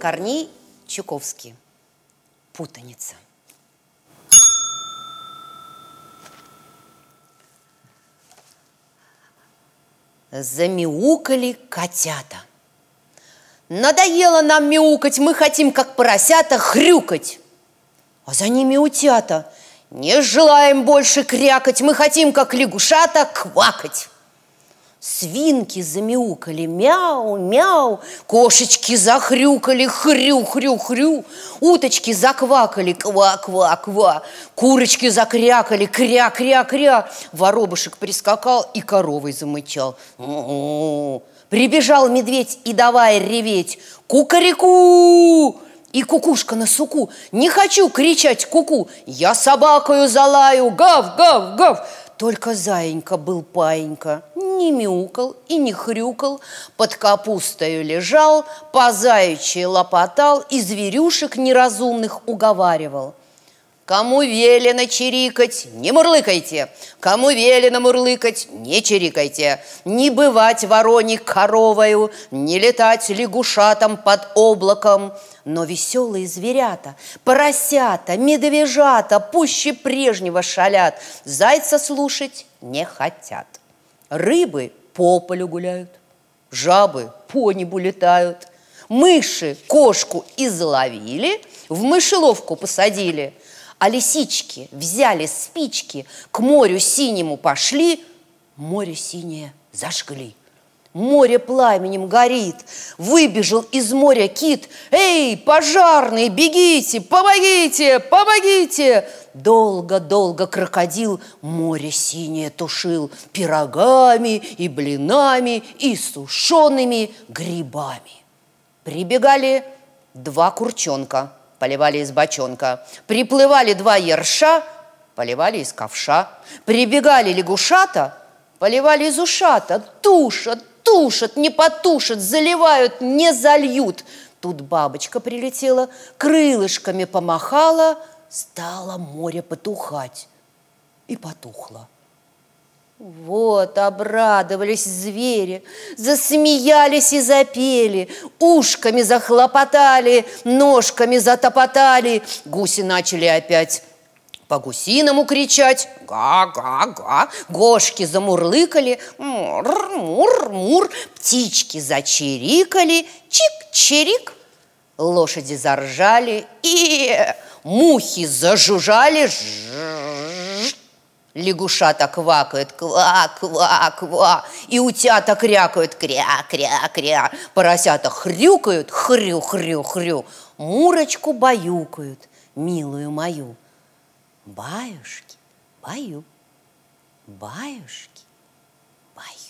Корней Чуковский. Путаница. Замяукали котята. Надоело нам мяукать, мы хотим, как поросята, хрюкать. А за ними утята. Не желаем больше крякать, мы хотим, как лягушата, квакать. Свинки замяукали мяу-мяу, кошечки захрюкали хрю-хрю-хрю, уточки заквакали ква-ква-ква, курочки закрякали кря-кря-кря, воробушек прискакал и коровой замычал. У-у-у. Прибежал медведь и давай реветь «Кукареку!» И кукушка на суку «Не хочу кричать куку, я собакою залаю, гав, гав, гав!» Только заинька был паинька, не мяукал и не хрюкал, под капустою лежал, по заячьи лопотал и зверюшек неразумных уговаривал. Кому велено чирикать, не мурлыкайте, кому велено мурлыкать, не чирикайте, не бывать вороне коровою, не летать лягушатам под облаком, но веселые зверята, поросята, медвежата пуще прежнего шалят, зайца слушать не хотят. Рыбы по полю гуляют, жабы по небу летают, мыши кошку изловили, в мышеловку посадили, а лисички взяли спички, к морю синему пошли, море синее зажгли – Море пламенем горит. Выбежал из моря кит. Эй, пожарные, бегите, помогите, помогите! Долго-долго крокодил море синее тушил пирогами и блинами и сушеными грибами. Прибегали два курчонка, поливали из бочонка. Приплывали два ерша, поливали из ковша. Прибегали лягушата, поливали из ушата. Тушат, тушат, не потушат, заливают, не зальют. Тут бабочка прилетела, крылышками помахала, стало море потухать. И потухло. Вот обрадовались звери, засмеялись и запели, ушками захлопотали, ножками затопотали, гуси начали опять по-гусиному кричать. «Га-га-га!» Гошки замурлыкали. «Мур-мур-мур!» Птички зачирикали. «Чик-чирик!» Лошади заржали. И мухи зажужжали Лягушата квакают ква-ква-ква, и утята крякают кря-кря-кря, поросята хрюкают хрю-хрю-хрю, мурочку баюкают, милую мою – Баюшки, баю, баюшки, баю.